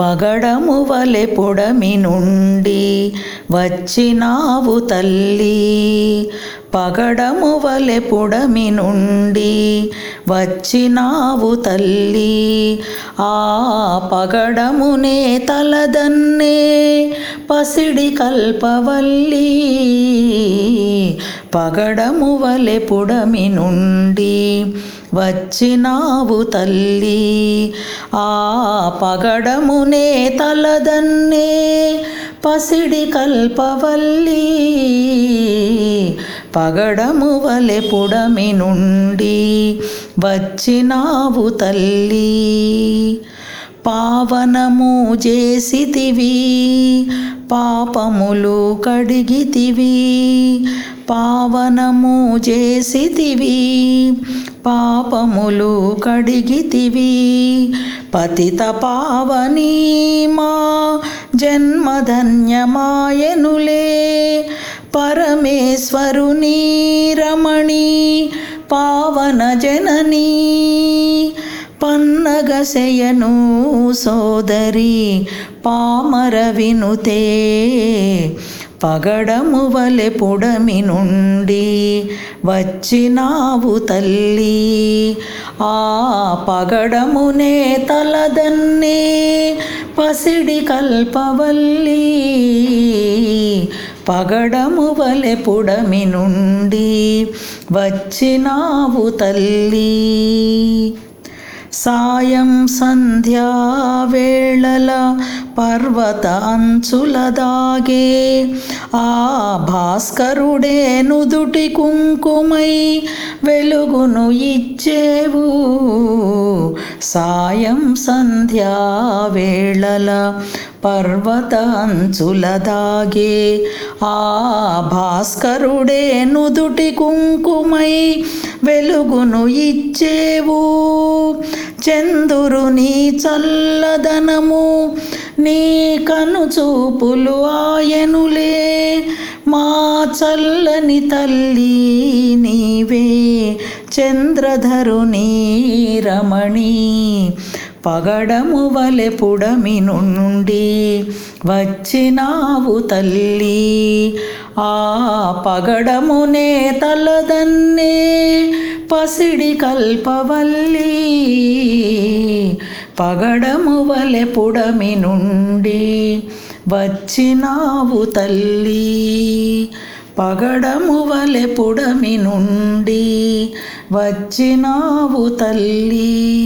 పగడము వలె పొడమి నుండి వచ్చినావు తల్లి. పగడము వలె పొడమి నుండి వచ్చినావు తల్లి. ఆ పగడమునే తలదన్నే పసిడి కల్పవల్లి. పగడము వలె పుడమి నుండి వచ్చినావు తల్లి ఆ పగడమునే తలదన్నే పసిడి కల్పవల్లి. పగడము వలె పుడమి నుండి వచ్చినావు తల్లి. పావనము చేసితివి పాపములు కడిగితివి పావనము చేసితివి పాపములు కడిగితివి. పతిత పావని మా జన్మధన్యమాయనులే. పరమేశ్వరుని రమణి పావన జననీ. పన్నగశయను సోదరి పామర వినుతే. పగడము వలె పొడమి నుండి వచ్చినావు తల్లి. ఆ పగడమునే తలదన్నే పసిడి కల్పవల్లి. పగడము వలె పొడమి నుండి వచ్చినావు తల్లి. సాయం సంధ్యావేళల పర్వత అంచుల దాగే ఆ భాస్కరుడే నుదుటి కుంకుమై వెలుగును ఇచ్చేవు. సాయం సంధ్యావేళల పర్వత అంచుల దాగే ఆ భాస్కరుడే నుదుటి కుంకుమై వెలుగును ఇచ్చేవు. చందురుని చల్లదనము నీ కను చూపులు ఆయనులే. మా చల్లని తల్లి నీవే చంద్రధరుని రమణి. పగడము వలె పుడమి నుండి వచ్చినావు తల్లి. ఆ పగడమునే తలదన్నే పసిడి కల్పవల్లి. పగడము వలె పుడమి నుండి వచ్చినావు తల్లి. పగడము వలె పుడమి నుండి వచ్చినావు తల్లి.